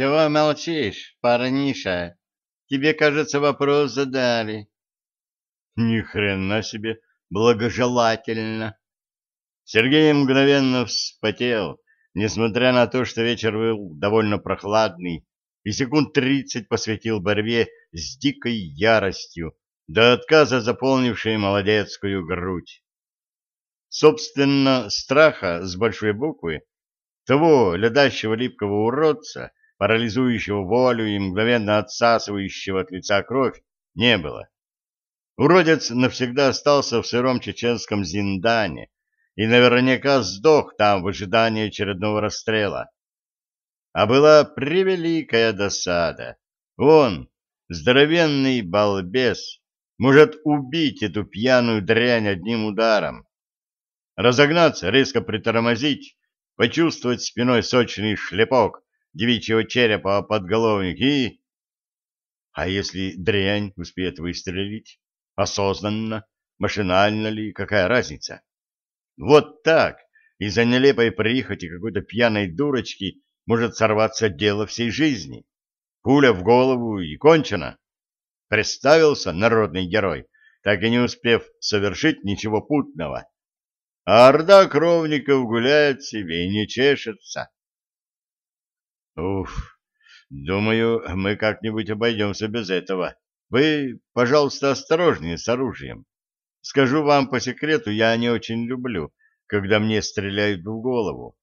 Чего молчишь, парниша? Тебе, кажется, вопрос задали. Ни хрена себе, благожелательно. Сергей мгновенно вспотел, несмотря на то, что вечер был довольно прохладный, и секунд тридцать посвятил борьбе с дикой яростью, до отказа заполнившей молодецкую грудь. Собственно, страха с большой буквы, того ледащего липкого уродца, парализующего волю и мгновенно отсасывающего от лица кровь, не было. Уродец навсегда остался в сыром чеченском Зиндане и наверняка сдох там в ожидании очередного расстрела. А была превеликая досада. Он, здоровенный балбес, может убить эту пьяную дрянь одним ударом. Разогнаться, резко притормозить, почувствовать спиной сочный шлепок девичьего черепа под головник и... А если дрянь успеет выстрелить? Осознанно? Машинально ли? Какая разница? Вот так, из-за нелепой прихоти какой-то пьяной дурочки может сорваться дело всей жизни. Пуля в голову и кончено. Представился народный герой, так и не успев совершить ничего путного. А орда кровников гуляет себе и не чешется. Уф, думаю, мы как-нибудь обойдемся без этого. Вы, пожалуйста, осторожнее с оружием. Скажу вам по секрету, я не очень люблю, когда мне стреляют в голову.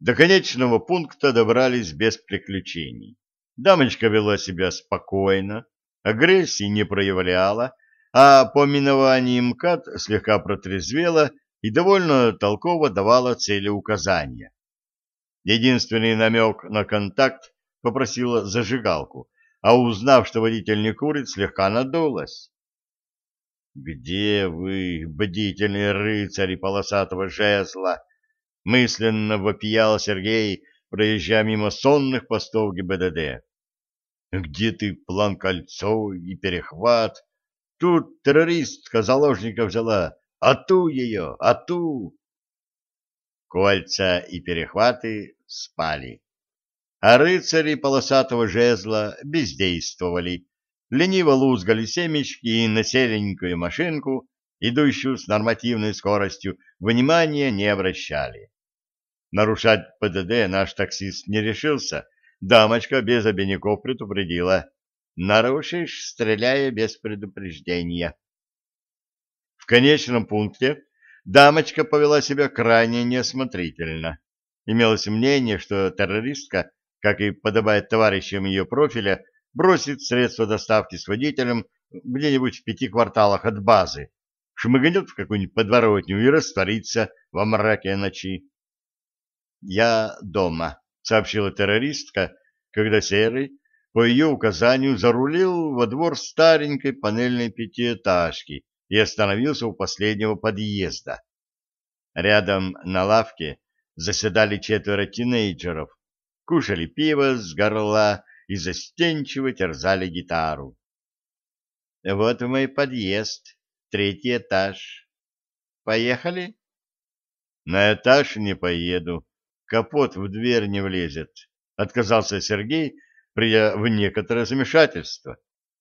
До конечного пункта добрались без приключений. Дамочка вела себя спокойно, агрессии не проявляла, а по миновании МКАД слегка протрезвела и довольно толково давала цели указания. Единственный намек на контакт попросила зажигалку, а узнав, что водитель не курит, слегка надулась. «Где вы, бдительные рыцари полосатого жезла?» — мысленно вопиял Сергей, проезжая мимо сонных постов ГИБДД. «Где ты план кольцо и перехват? Тут террористка заложника взяла. А ту ее, а ту!» Кольца и перехваты спали. А рыцари полосатого жезла бездействовали, лениво лузгали семечки и на серенькую машинку, идущую с нормативной скоростью, внимания не обращали. Нарушать ПДД наш таксист не решился, дамочка без обиняков предупредила. Нарушишь, стреляя без предупреждения. В конечном пункте дамочка повела себя крайне неосмотрительно. Имелось мнение, что террористка, как и подобает товарищам ее профиля, бросит средства доставки с водителем где-нибудь в пяти кварталах от базы, шмыгнет в какую-нибудь подворотню и растворится во мраке ночи. «Я дома», — сообщила террористка, когда Серый по ее указанию зарулил во двор старенькой панельной пятиэтажки и остановился у последнего подъезда. Рядом на лавке заседали четверо тинейджеров, кушали пиво с горла и застенчиво терзали гитару. Вот мой подъезд, третий этаж. Поехали? На этаж не поеду, капот в дверь не влезет, отказался Сергей, придя в некоторое замешательство.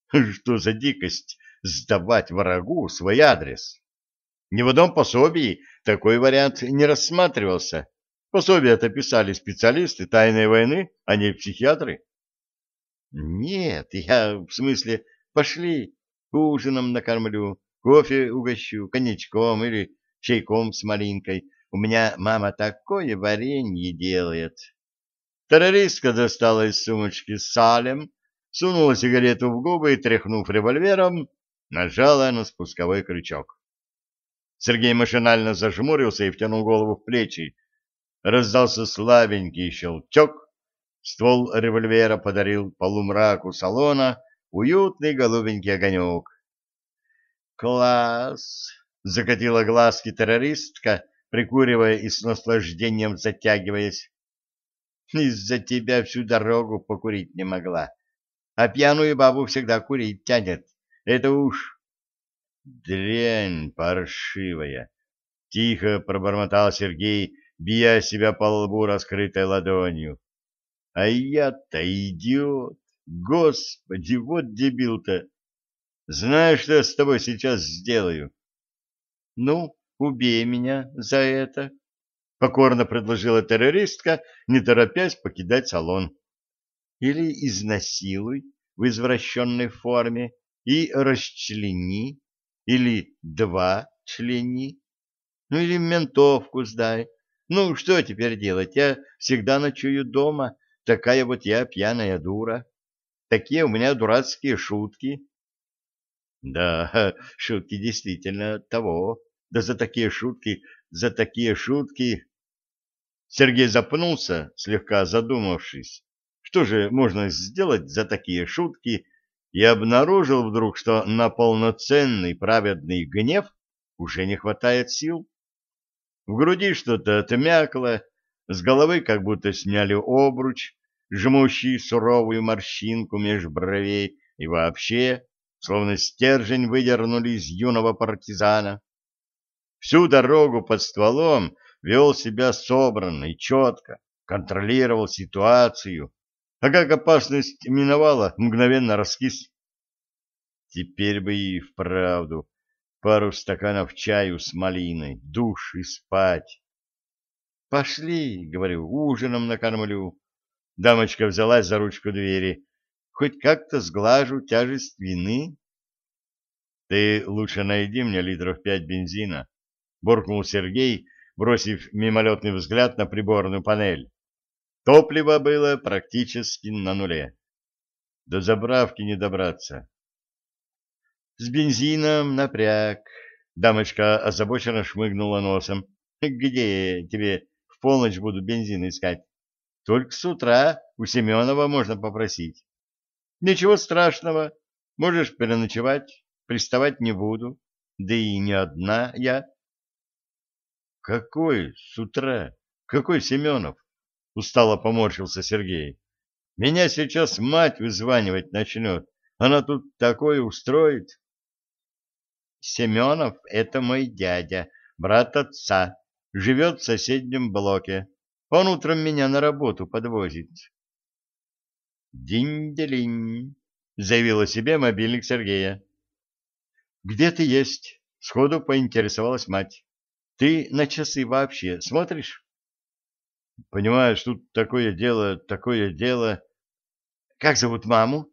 Что за дикость сдавать врагу свой адрес? Ни в одном пособии такой вариант не рассматривался. Пособие-то писали специалисты тайной войны, а не психиатры. Нет, я, в смысле, пошли, ужином накормлю, кофе угощу, коньячком или чайком с малинкой. У меня мама такое варенье делает. Террористка достала из сумочки салем, сунула сигарету в губы и, тряхнув револьвером, нажала на спусковой крючок. Сергей машинально зажмурился и втянул голову в плечи. Раздался слабенький щелчок, ствол револьвера подарил полумраку салона уютный голубенький огонек. «Класс!» — закатила глазки террористка, прикуривая и с наслаждением затягиваясь. «Из-за тебя всю дорогу покурить не могла, а пьяную бабу всегда курить тянет. Это уж...» «Дрянь паршивая!» — тихо пробормотал Сергей, бия себя по лбу раскрытой ладонью. А я-то идиот. Господи, вот дебил-то. Знаешь, что я с тобой сейчас сделаю? Ну, убей меня за это, — покорно предложила террористка, не торопясь покидать салон. Или изнасилуй в извращенной форме и расчлени, или два члени, ну или ментовку сдай. Ну, что теперь делать? Я всегда ночую дома, такая вот я пьяная дура. Такие у меня дурацкие шутки. Да, шутки действительно того. Да за такие шутки, за такие шутки... Сергей запнулся, слегка задумавшись. Что же можно сделать за такие шутки, и обнаружил вдруг, что на полноценный праведный гнев уже не хватает сил. В груди что-то отмякло, с головы как будто сняли обруч, жмущий суровую морщинку меж бровей, и вообще, словно стержень выдернули из юного партизана. Всю дорогу под стволом вел себя собранно и четко, контролировал ситуацию, а как опасность миновала, мгновенно раскис. Теперь бы и вправду пару стаканов чаю с малиной, душ и спать. «Пошли», — говорю, — «ужином накормлю». Дамочка взялась за ручку двери. «Хоть как-то сглажу тяжесть вины». «Ты лучше найди мне литров пять бензина», — буркнул Сергей, бросив мимолетный взгляд на приборную панель. Топливо было практически на нуле. До заправки не добраться. С бензином напряг. Дамочка озабоченно шмыгнула носом. Где тебе в полночь буду бензин искать? Только с утра у Семенова можно попросить. Ничего страшного. Можешь переночевать. Приставать не буду. Да и не одна я. Какой с утра? Какой Семенов? Устало поморщился Сергей. Меня сейчас мать вызванивать начнет. Она тут такое устроит. Семенов — это мой дядя, брат отца, живет в соседнем блоке. Он утром меня на работу подвозит. «Динь-делинь», — заявил о себе мобильник Сергея. «Где ты есть?» — сходу поинтересовалась мать. «Ты на часы вообще смотришь?» «Понимаешь, тут такое дело, такое дело...» «Как зовут маму?»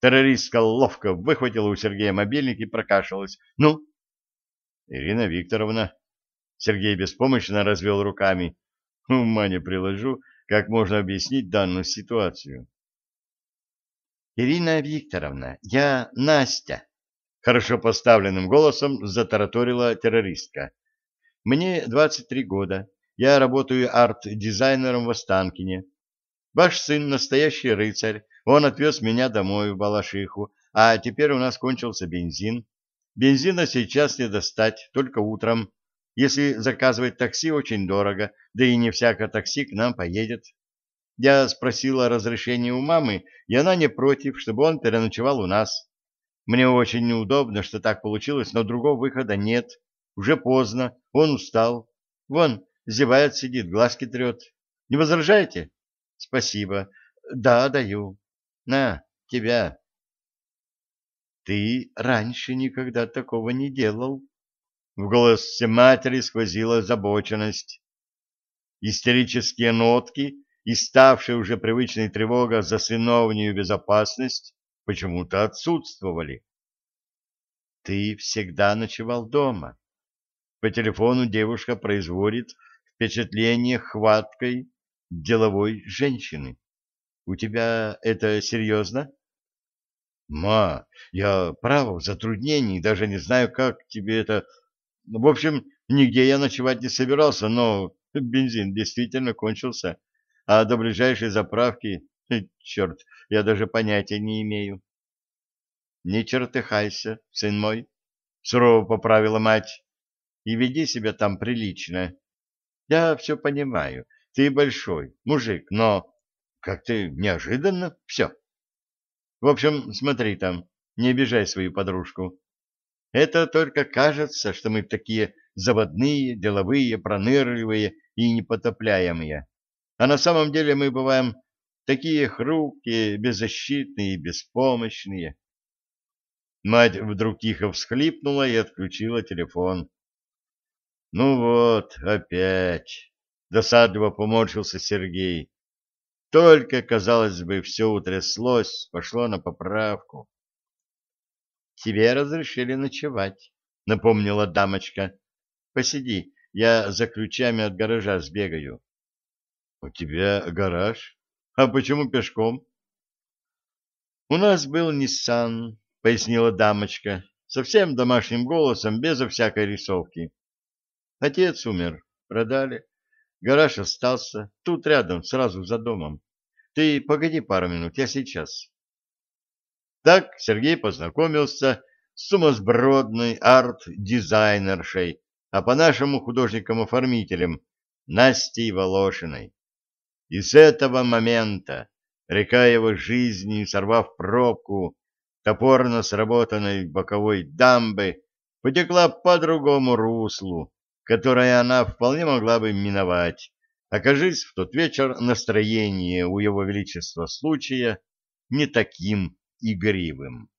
Террористка ловко выхватила у Сергея мобильник и прокашлялась. «Ну?» «Ирина Викторовна». Сергей беспомощно развел руками. Ума не приложу, как можно объяснить данную ситуацию. «Ирина Викторовна, я Настя», — хорошо поставленным голосом затараторила террористка. «Мне 23 года. Я работаю арт-дизайнером в Останкине. Ваш сын настоящий рыцарь, он отвез меня домой в Балашиху, а теперь у нас кончился бензин. Бензина сейчас не достать, только утром. Если заказывать такси, очень дорого, да и не всякое такси к нам поедет. Я спросила разрешения у мамы, и она не против, чтобы он переночевал у нас. Мне очень неудобно, что так получилось, но другого выхода нет. Уже поздно, он устал. Вон, зевает сидит, глазки трет. Не возражаете? Спасибо. Да, даю. На, тебя. Ты раньше никогда такого не делал. В голосе матери сквозила озабоченность. Истерические нотки и ставшая уже привычной тревога за сыновнюю безопасность почему-то отсутствовали. Ты всегда ночевал дома. По телефону девушка производит впечатление хваткой деловой женщины. У тебя это серьезно? Ма, я право в затруднении, даже не знаю, как тебе это... В общем, нигде я ночевать не собирался, но бензин действительно кончился, а до ближайшей заправки, черт, я даже понятия не имею. Не чертыхайся, сын мой, сурово поправила мать, и веди себя там прилично. Я все понимаю, ты большой мужик, но как-то неожиданно все. В общем, смотри там, не обижай свою подружку. Это только кажется, что мы такие заводные, деловые, пронырливые и непотопляемые. А на самом деле мы бываем такие хрупкие, беззащитные беспомощные. Мать вдруг тихо всхлипнула и отключила телефон. Ну вот, опять. Досадливо поморщился Сергей. Только, казалось бы, все утряслось, пошло на поправку. Тебе разрешили ночевать, напомнила дамочка. Посиди, я за ключами от гаража сбегаю. У тебя гараж? А почему пешком? У нас был Ниссан, пояснила дамочка, совсем домашним голосом, безо всякой рисовки. Отец умер, продали. Гараж остался, тут рядом, сразу за домом. Ты погоди пару минут, я сейчас. Так Сергей познакомился с сумасбродной арт-дизайнершей, а по-нашему художником-оформителем Настей Волошиной. И с этого момента река его жизни, сорвав пробку топорно сработанной боковой дамбы, потекла по другому руслу, которое она вполне могла бы миновать, окажись в тот вечер настроение у его величества случая не таким игривым.